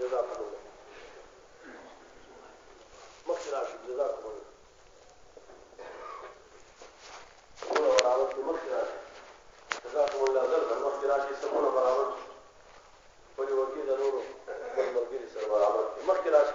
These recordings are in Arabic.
جزاكم الله مخکې راشي جزاكم الله سمونه برابر کې مخکې راشي جزاكم الله زر مخکې راشي سمونه برابر خپل وکیل د نورو ملګري سره برابر کې مخکې راشي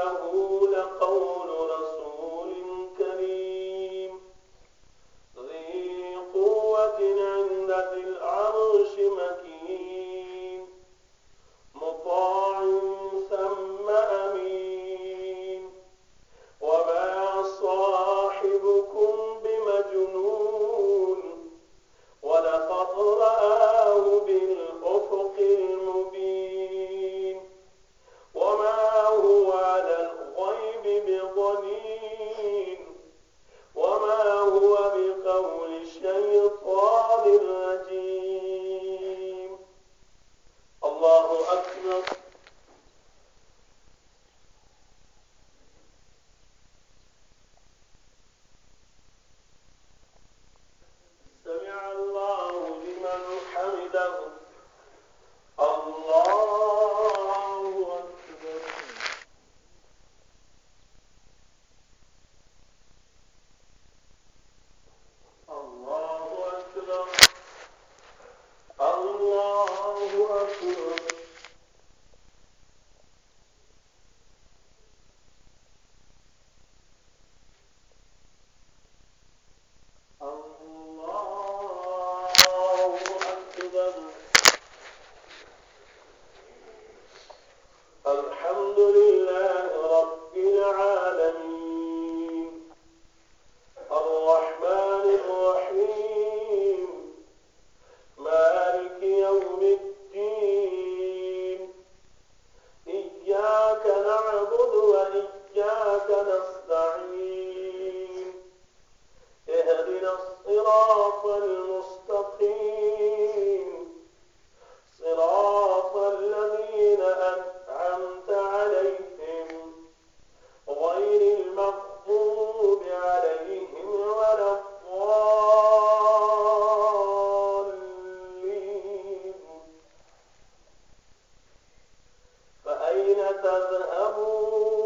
إنه لقول Bible أكبر تذهبون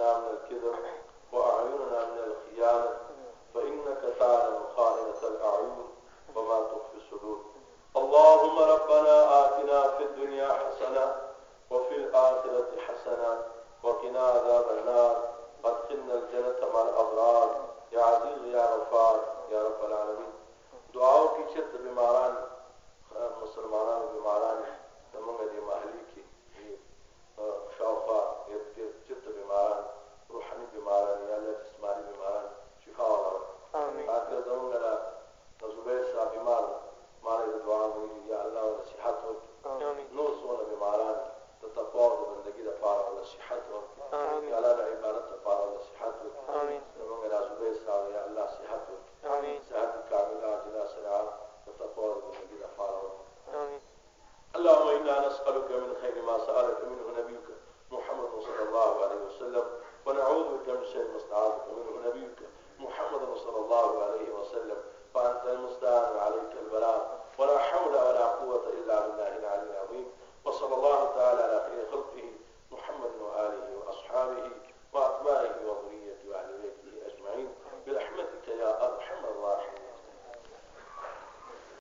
وجنبنا من الكبر وأعيننا من الدنيا حسنة وقنا عذاب النار. وادخلنا الجنة نسألك من خير ما سألك منه نبي